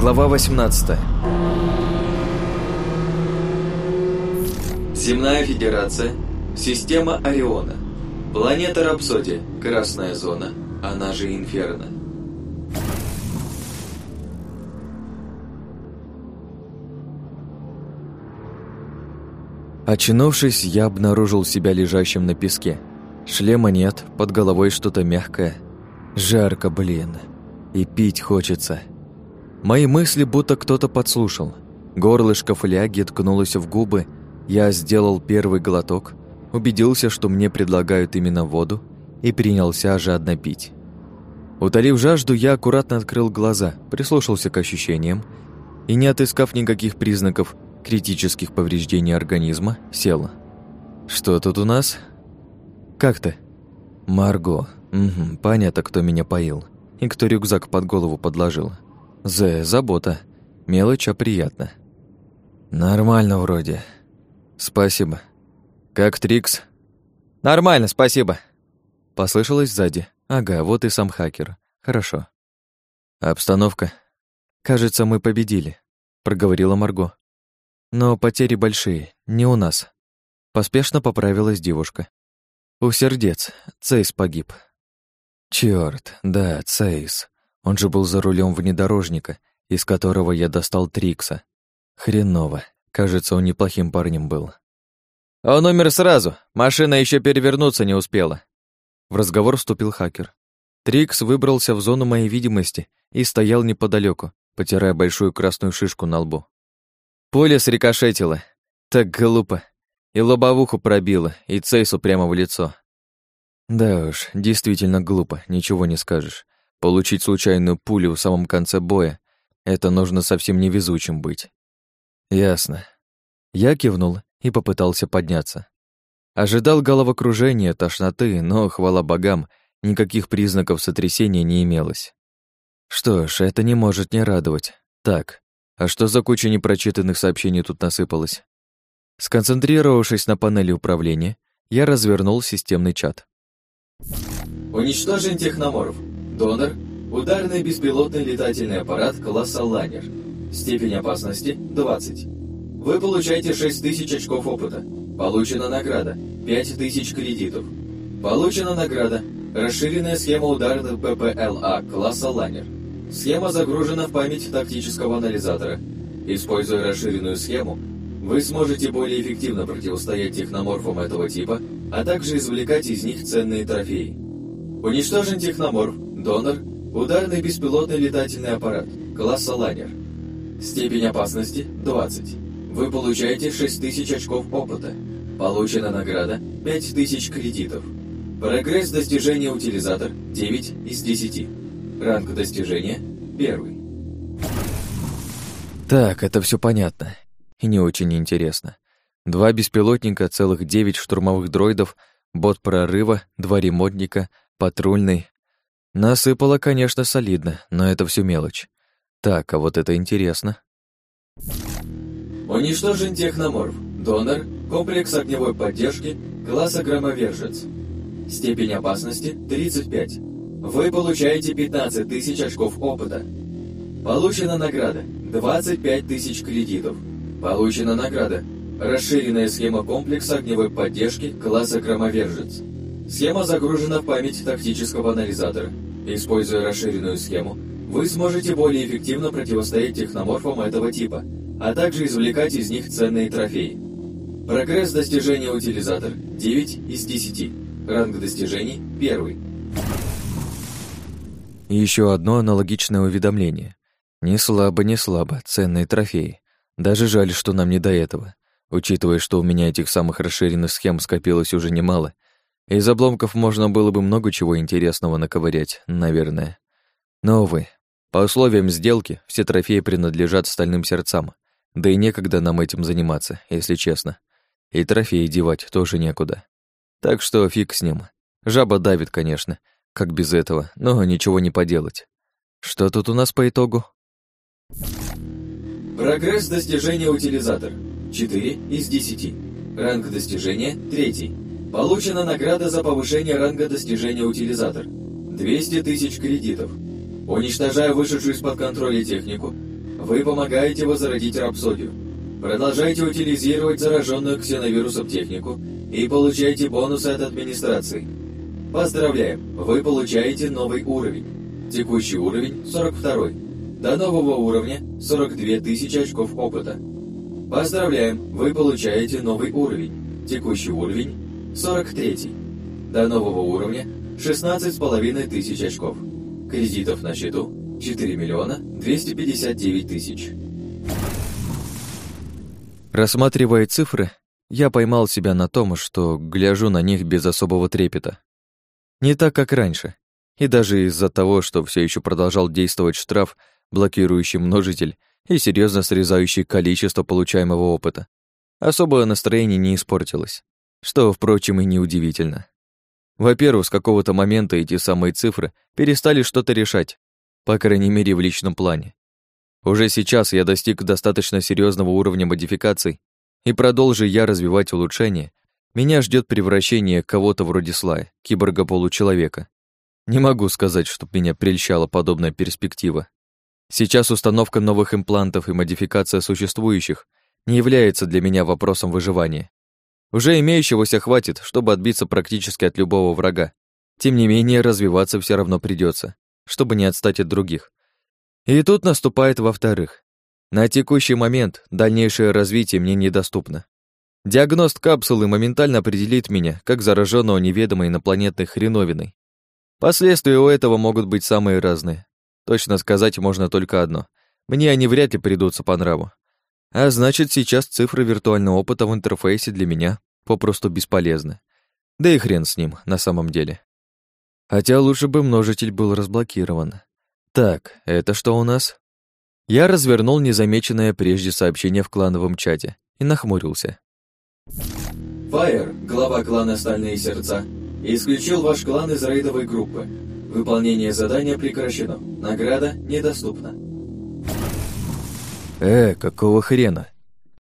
Глава 18 Земная Федерация, система Ориона, планета Рапсодия, Красная Зона, она же Инферно. Очнувшись, я обнаружил себя лежащим на песке. Шлема нет, под головой что-то мягкое. Жарко, блин. И пить хочется. Мои мысли будто кто-то подслушал. Горлышко фляги ткнулось в губы. Я сделал первый глоток, убедился, что мне предлагают именно воду, и принялся жадно пить. Утолив жажду, я аккуратно открыл глаза, прислушался к ощущениям и, не отыскав никаких признаков критических повреждений организма, сел. «Что тут у нас?» «Как ты?» «Марго. Угу, понятно, кто меня поил и кто рюкзак под голову подложил. З, забота. Мелочь, а приятно. Нормально вроде. Спасибо. Как Трикс? Нормально, спасибо. Послышалось сзади. Ага, вот и сам хакер. Хорошо. Обстановка. Кажется, мы победили, проговорила Марго. Но потери большие, не у нас. Поспешно поправилась девушка. У сердец. Цейс погиб. Чёрт, да, Цейс. Он же был за рулем внедорожника, из которого я достал Трикса. Хреново. Кажется, он неплохим парнем был. «Он умер сразу. Машина еще перевернуться не успела». В разговор вступил хакер. Трикс выбрался в зону моей видимости и стоял неподалеку, потирая большую красную шишку на лбу. Поле срикошетило. Так глупо. И лобовуху пробило, и Цейсу прямо в лицо. Да уж, действительно глупо, ничего не скажешь. Получить случайную пулю в самом конце боя — это нужно совсем невезучим быть. Ясно. Я кивнул и попытался подняться. Ожидал головокружения, тошноты, но, хвала богам, никаких признаков сотрясения не имелось. Что ж, это не может не радовать. Так, а что за куча непрочитанных сообщений тут насыпалось? Сконцентрировавшись на панели управления, я развернул системный чат. Уничтожен техноморф. Донор – ударный беспилотный летательный аппарат класса «Лайнер». Степень опасности – 20. Вы получаете 6000 очков опыта. Получена награда – 5000 кредитов. Получена награда – расширенная схема ударных ППЛА класса «Лайнер». Схема загружена в память тактического анализатора. Используя расширенную схему, вы сможете более эффективно противостоять техноморфам этого типа, а также извлекать из них ценные трофеи. Уничтожен техноморф, донор, ударный беспилотный летательный аппарат, класса лайнер. Степень опасности – 20. Вы получаете 6000 очков опыта. Получена награда – 5000 кредитов. Прогресс достижения утилизатор – 9 из 10. Ранг достижения – 1. Так, это все понятно. И не очень интересно. Два беспилотника, целых девять штурмовых дроидов, бот прорыва, два ремонтника, патрульный. Насыпало, конечно, солидно, но это все мелочь. Так, а вот это интересно. Уничтожен техноморф. Донор. Комплекс огневой поддержки. Класса громовержец. Степень опасности 35. Вы получаете 15 тысяч очков опыта. Получена награда 25 тысяч кредитов. Получена награда Расширенная схема комплекса огневой поддержки класса громовержец. Схема загружена в память тактического анализатора. Используя расширенную схему, вы сможете более эффективно противостоять техноморфам этого типа, а также извлекать из них ценные трофеи. Прогресс достижения утилизатор 9 из 10. Ранг достижений 1. Еще одно аналогичное уведомление. Не слабо, не слабо, ценные трофеи. Даже жаль, что нам не до этого. Учитывая, что у меня этих самых расширенных схем скопилось уже немало, из обломков можно было бы много чего интересного наковырять, наверное. Но, увы, по условиям сделки все трофеи принадлежат стальным сердцам, да и некогда нам этим заниматься, если честно. И трофеи девать тоже некуда. Так что фиг с ним. Жаба давит, конечно, как без этого, но ничего не поделать. Что тут у нас по итогу? Прогресс достижения утилизатор. 4 из 10. Ранг достижения 3. Получена награда за повышение ранга достижения утилизатор. 200 тысяч кредитов. Уничтожая вышедшую из-под контроля технику, вы помогаете возродить рапсодию. Продолжайте утилизировать зараженную ксеновирусом технику и получайте бонусы от администрации. Поздравляем, вы получаете новый уровень. Текущий уровень 42. До нового уровня 42 тысячи очков опыта. Поздравляем, вы получаете новый уровень. Текущий уровень 43. До нового уровня 16,5 тысяч очков. Кредитов на счету 4 миллиона 259 тысяч. Рассматривая цифры, я поймал себя на том, что гляжу на них без особого трепета. Не так, как раньше. И даже из-за того, что все еще продолжал действовать штраф, блокирующий множитель и серьезно срезающий количество получаемого опыта, особое настроение не испортилось, что, впрочем, и неудивительно. Во-первых, с какого-то момента эти самые цифры перестали что-то решать, по крайней мере, в личном плане. Уже сейчас я достиг достаточно серьезного уровня модификаций, и продолжи я развивать улучшения, меня ждет превращение кого-то вроде Слая, киборга-получеловека. Не могу сказать, чтоб меня прельщала подобная перспектива. Сейчас установка новых имплантов и модификация существующих не является для меня вопросом выживания. Уже имеющегося хватит, чтобы отбиться практически от любого врага. Тем не менее, развиваться все равно придется, чтобы не отстать от других. И тут наступает во-вторых. На текущий момент дальнейшее развитие мне недоступно. Диагност капсулы моментально определит меня как зараженного неведомой инопланетной хреновиной. Последствия у этого могут быть самые разные. Точно сказать можно только одно. Мне они вряд ли придутся по нраву. А значит, сейчас цифры виртуального опыта в интерфейсе для меня попросту бесполезны. Да и хрен с ним, на самом деле. Хотя лучше бы множитель был разблокирован. Так, это что у нас? Я развернул незамеченное прежде сообщение в клановом чате и нахмурился. Фаер, глава клана «Стальные сердца», исключил ваш клан из рейдовой группы. Выполнение задания прекращено. Награда недоступна. Э, какого хрена?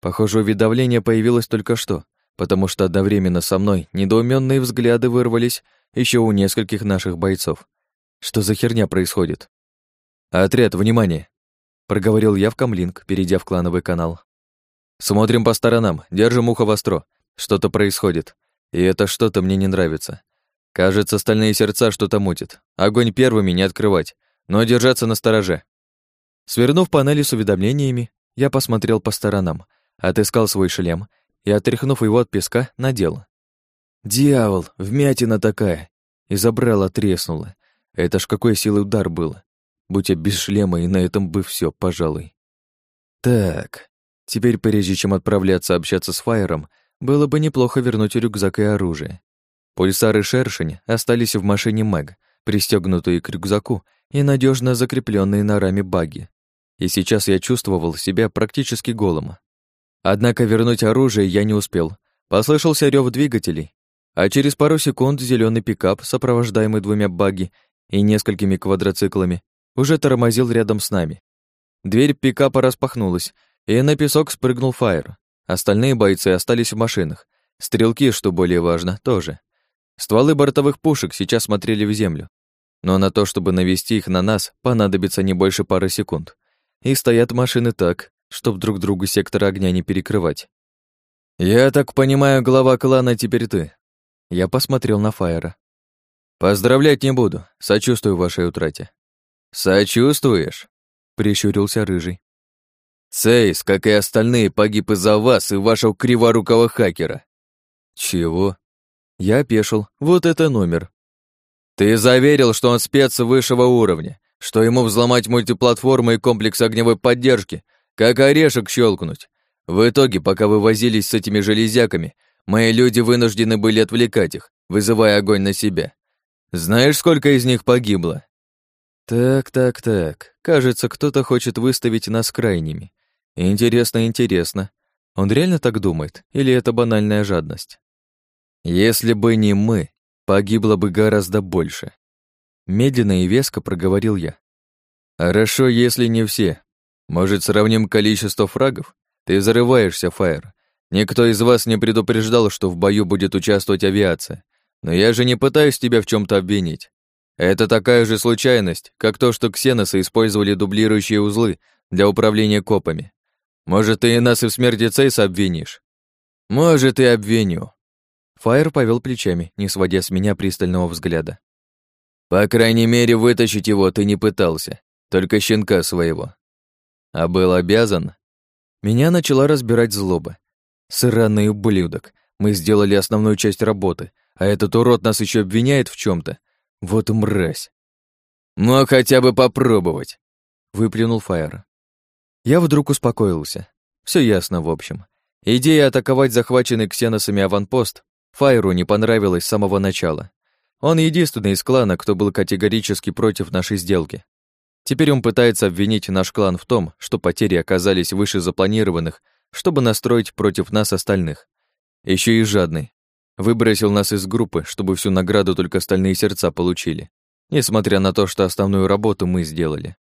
Похоже, уведомление появилось только что, потому что одновременно со мной недоуменные взгляды вырвались еще у нескольких наших бойцов. Что за херня происходит? «Отряд, внимание!» Проговорил я в камлинг, перейдя в клановый канал. «Смотрим по сторонам, держим ухо востро. Что-то происходит. И это что-то мне не нравится. Кажется, стальные сердца что-то мутит. Огонь первыми не открывать, но держаться на стороже». Свернув панели с уведомлениями, я посмотрел по сторонам, отыскал свой шлем и, отряхнув его от песка, надел. «Дьявол, вмятина такая!» И забрала треснула. Это ж какой силы удар был будь я без шлема, и на этом бы все, пожалуй. Так, теперь прежде чем отправляться общаться с Фаером, было бы неплохо вернуть рюкзак и оружие. Пульсар и шершень остались в машине Мэг, пристегнутые к рюкзаку и надежно закрепленные на раме баги. И сейчас я чувствовал себя практически голым. Однако вернуть оружие я не успел. Послышался рев двигателей, а через пару секунд зеленый пикап, сопровождаемый двумя баги и несколькими квадроциклами, уже тормозил рядом с нами. Дверь пикапа распахнулась, и на песок спрыгнул Фаер. Остальные бойцы остались в машинах. Стрелки, что более важно, тоже. Стволы бортовых пушек сейчас смотрели в землю. Но на то, чтобы навести их на нас, понадобится не больше пары секунд. И стоят машины так, чтоб друг другу сектор огня не перекрывать. «Я так понимаю, глава клана теперь ты». Я посмотрел на Фаера. «Поздравлять не буду, сочувствую вашей утрате. «Сочувствуешь?» — прищурился Рыжий. «Цейс, как и остальные, погиб из-за вас и вашего криворукого хакера». «Чего?» Я опешил. Вот это номер. «Ты заверил, что он спец высшего уровня, что ему взломать мультиплатформы и комплекс огневой поддержки, как орешек щелкнуть. В итоге, пока вы возились с этими железяками, мои люди вынуждены были отвлекать их, вызывая огонь на себя. Знаешь, сколько из них погибло?» Так, так, так. Кажется, кто-то хочет выставить нас крайними. Интересно, интересно. Он реально так думает, или это банальная жадность? Если бы не мы, погибло бы гораздо больше. Медленно и веско проговорил я. Хорошо, если не все. Может, сравним количество фрагов? Ты зарываешься, Фаер. Никто из вас не предупреждал, что в бою будет участвовать авиация. Но я же не пытаюсь тебя в чем то обвинить. Это такая же случайность, как то, что ксеносы использовали дублирующие узлы для управления копами. Может, ты и нас и в смерти Цейса обвинишь? Может, и обвиню. Фаер повел плечами, не сводя с меня пристального взгляда. По крайней мере, вытащить его ты не пытался, только щенка своего. А был обязан? Меня начала разбирать злоба. Сраный ублюдок. Мы сделали основную часть работы, а этот урод нас еще обвиняет в чем то Вот мразь. Мог хотя бы попробовать, выплюнул Фаер. Я вдруг успокоился. Все ясно, в общем. Идея атаковать захваченный ксеносами аванпост Файру не понравилась с самого начала. Он единственный из клана, кто был категорически против нашей сделки. Теперь он пытается обвинить наш клан в том, что потери оказались выше запланированных, чтобы настроить против нас остальных. Еще и жадный. Выбросил нас из группы, чтобы всю награду только остальные сердца получили, несмотря на то, что основную работу мы сделали.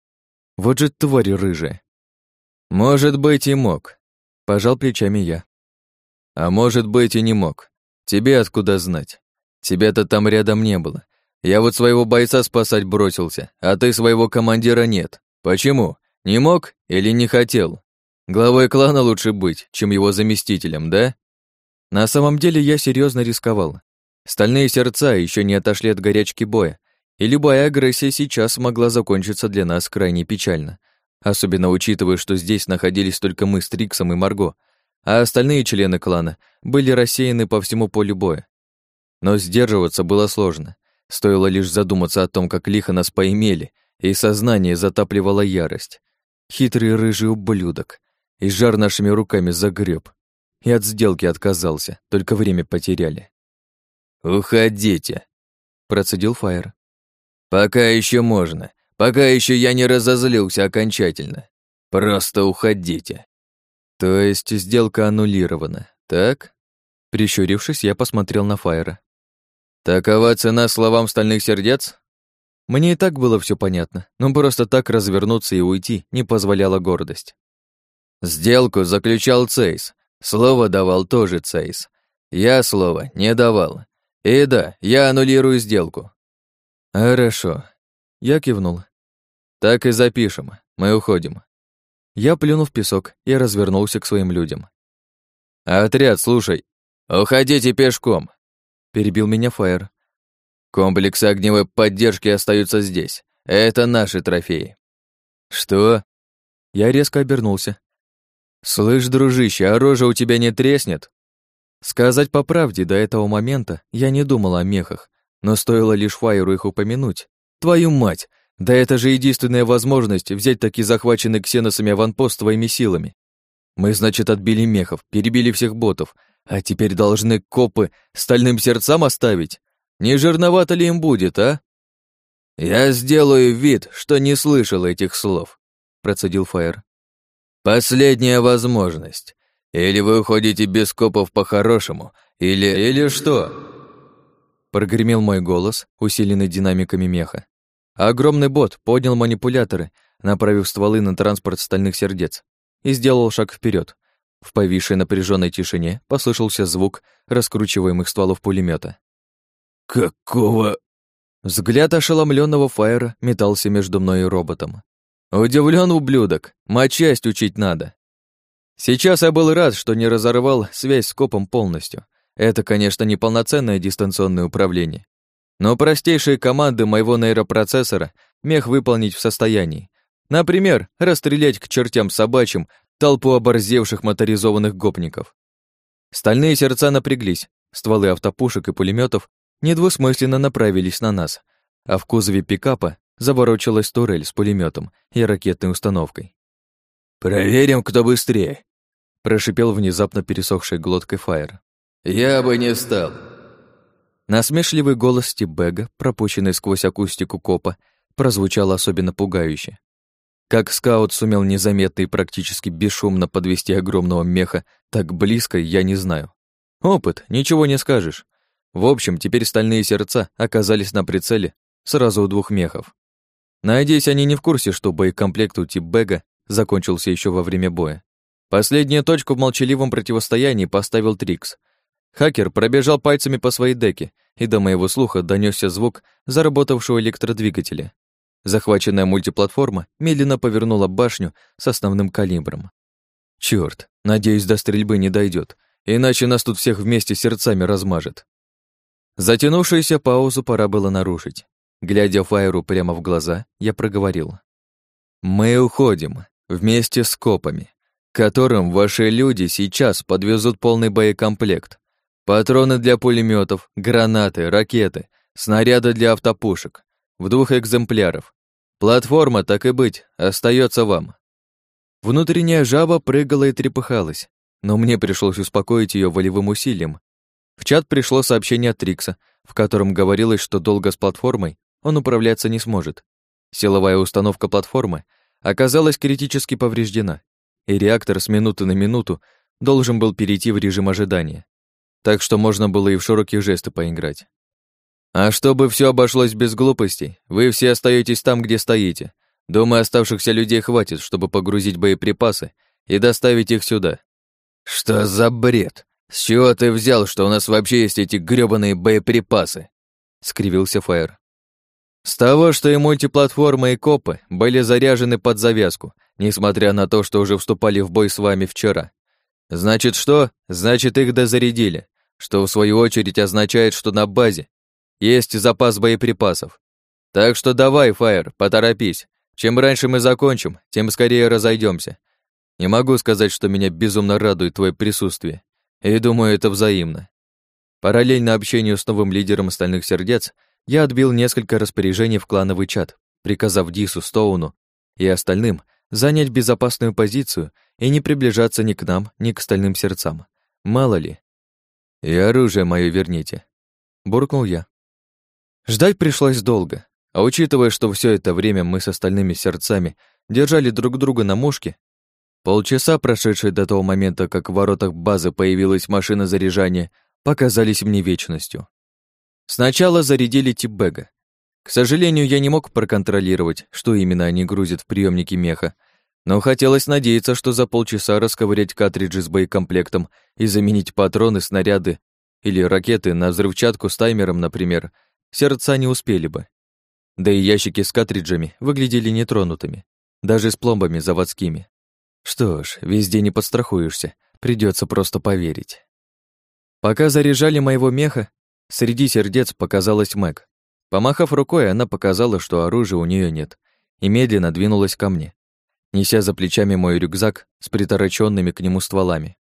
Вот же тварь рыжая. Может быть, и мог. Пожал плечами я. А может быть, и не мог. Тебе откуда знать? Тебя-то там рядом не было. Я вот своего бойца спасать бросился, а ты своего командира нет. Почему? Не мог или не хотел? Главой клана лучше быть, чем его заместителем, да? На самом деле я серьезно рисковал. Стальные сердца еще не отошли от горячки боя, и любая агрессия сейчас могла закончиться для нас крайне печально, особенно учитывая, что здесь находились только мы с Триксом и Марго, а остальные члены клана были рассеяны по всему полю боя. Но сдерживаться было сложно. Стоило лишь задуматься о том, как лихо нас поимели, и сознание затапливала ярость. Хитрый рыжий ублюдок. И жар нашими руками загреб. И от сделки отказался, только время потеряли. «Уходите», — процедил Фаер. «Пока еще можно. Пока еще я не разозлился окончательно. Просто уходите». То есть сделка аннулирована, так? Прищурившись, я посмотрел на Фаера. Такова цена словам стальных сердец? Мне и так было все понятно, но просто так развернуться и уйти не позволяла гордость. Сделку заключал Цейс, слово давал тоже Цейс. Я слово не давал. И да, я аннулирую сделку. Хорошо. Я кивнул. Так и запишем. Мы уходим. Я плюнул в песок и развернулся к своим людям. «Отряд, слушай, уходите пешком!» Перебил меня Фаер. «Комплексы огневой поддержки остаются здесь. Это наши трофеи». «Что?» Я резко обернулся. «Слышь, дружище, а рожа у тебя не треснет?» Сказать по правде, до этого момента я не думал о мехах, но стоило лишь Фаеру их упомянуть. Твою мать, да это же единственная возможность взять таки захваченный ксеносами аванпост твоими силами. Мы, значит, отбили мехов, перебили всех ботов, а теперь должны копы стальным сердцам оставить? Не жирновато ли им будет, а? Я сделаю вид, что не слышал этих слов, процедил Фаер. Последняя возможность. Или вы уходите без копов по-хорошему, или... Или что? Прогремел мой голос, усиленный динамиками меха. Огромный бот поднял манипуляторы, направив стволы на транспорт стальных сердец, и сделал шаг вперед. В повисшей напряженной тишине послышался звук раскручиваемых стволов пулемета. «Какого...» Взгляд ошеломленного Фаера метался между мной и роботом. Удивлен ублюдок, матчасть учить надо. Сейчас я был рад, что не разорвал связь с копом полностью. Это, конечно, не полноценное дистанционное управление. Но простейшие команды моего нейропроцессора мех выполнить в состоянии. Например, расстрелять к чертям собачьим толпу оборзевших моторизованных гопников. Стальные сердца напряглись, стволы автопушек и пулеметов недвусмысленно направились на нас, а в кузове пикапа заворочилась турель с пулеметом и ракетной установкой. «Проверим, кто быстрее», — прошипел внезапно пересохшей глоткой Фаер. «Я бы не стал». Насмешливый голос Стибега, пропущенный сквозь акустику копа, прозвучал особенно пугающе. Как скаут сумел незаметно и практически бесшумно подвести огромного меха так близко, я не знаю. Опыт, ничего не скажешь. В общем, теперь стальные сердца оказались на прицеле сразу у двух мехов. Надеюсь, они не в курсе, что боекомплект у Типбега закончился еще во время боя. Последнюю точку в молчаливом противостоянии поставил Трикс. Хакер пробежал пальцами по своей деке, и до моего слуха донесся звук заработавшего электродвигателя. Захваченная мультиплатформа медленно повернула башню с основным калибром. Чёрт, надеюсь, до стрельбы не дойдет, иначе нас тут всех вместе сердцами размажет. Затянувшуюся паузу пора было нарушить. Глядя Файру прямо в глаза, я проговорил. «Мы уходим, вместе с копами, которым ваши люди сейчас подвезут полный боекомплект. Патроны для пулеметов, гранаты, ракеты, снаряды для автопушек. В двух экземпляров. Платформа, так и быть, остается вам. Внутренняя жаба прыгала и трепыхалась, но мне пришлось успокоить ее волевым усилием. В чат пришло сообщение от Трикса, в котором говорилось, что долго с платформой он управляться не сможет. Силовая установка платформы оказалась критически повреждена, и реактор с минуты на минуту должен был перейти в режим ожидания. Так что можно было и в широкие жесты поиграть. А чтобы все обошлось без глупостей, вы все остаетесь там, где стоите. Думаю, оставшихся людей хватит, чтобы погрузить боеприпасы и доставить их сюда. Что за бред? С чего ты взял, что у нас вообще есть эти грёбаные боеприпасы? скривился Фаер. С того, что и мультиплатформа, и копы были заряжены под завязку, несмотря на то, что уже вступали в бой с вами вчера. Значит что? Значит, их дозарядили, что в свою очередь означает, что на базе есть запас боеприпасов. Так что давай, Фаер, поторопись. Чем раньше мы закончим, тем скорее разойдемся. Не могу сказать, что меня безумно радует твое присутствие. И думаю, это взаимно. Параллельно общению с новым лидером Стальных Сердец, я отбил несколько распоряжений в клановый чат, приказав Дису, Стоуну и остальным занять безопасную позицию и не приближаться ни к нам, ни к Стальным Сердцам. Мало ли. «И оружие мое верните», — буркнул я. Ждать пришлось долго, а учитывая, что все это время мы с остальными сердцами держали друг друга на мушке, полчаса, прошедшие до того момента, как в воротах базы появилась машина заряжания, показались мне вечностью. Сначала зарядили типбега. К сожалению, я не мог проконтролировать, что именно они грузят в приемники меха, но хотелось надеяться, что за полчаса расковырять картриджи с боекомплектом и заменить патроны, снаряды или ракеты на взрывчатку с таймером, например, сердца не успели бы. Да и ящики с картриджами выглядели нетронутыми, даже с пломбами заводскими. Что ж, везде не подстрахуешься, придется просто поверить. Пока заряжали моего меха, среди сердец показалась Мэг. Помахав рукой, она показала, что оружия у нее нет, и медленно двинулась ко мне, неся за плечами мой рюкзак с притороченными к нему стволами.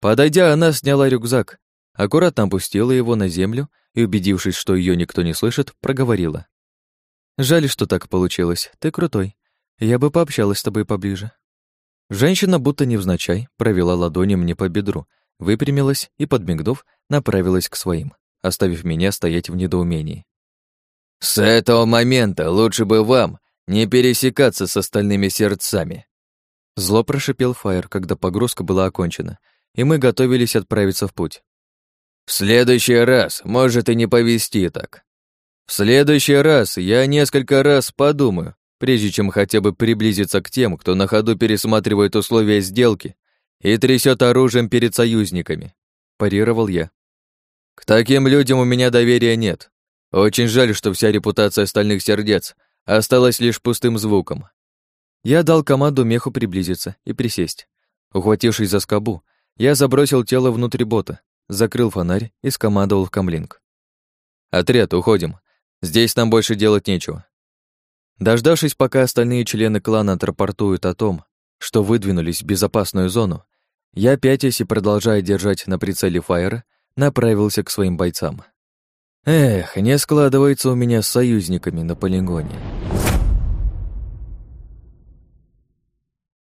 Подойдя, она сняла рюкзак, аккуратно опустила его на землю и, убедившись, что ее никто не слышит, проговорила. «Жаль, что так получилось. Ты крутой. Я бы пообщалась с тобой поближе». Женщина, будто невзначай, провела ладони мне по бедру, выпрямилась и, подмигнув, направилась к своим, оставив меня стоять в недоумении. «С этого момента лучше бы вам не пересекаться с остальными сердцами!» Зло прошипел Фаер, когда погрузка была окончена, и мы готовились отправиться в путь. В следующий раз может и не повести так. В следующий раз я несколько раз подумаю, прежде чем хотя бы приблизиться к тем, кто на ходу пересматривает условия сделки и трясет оружием перед союзниками, парировал я. К таким людям у меня доверия нет. Очень жаль, что вся репутация остальных сердец осталась лишь пустым звуком. Я дал команду меху приблизиться и присесть. Ухватившись за скобу, я забросил тело внутрь бота, закрыл фонарь и скомандовал в камлинг. «Отряд, уходим. Здесь нам больше делать нечего». Дождавшись, пока остальные члены клана отрапортуют о том, что выдвинулись в безопасную зону, я, пятясь и продолжая держать на прицеле фаера, направился к своим бойцам. Эх, не складывается у меня с союзниками на полигоне.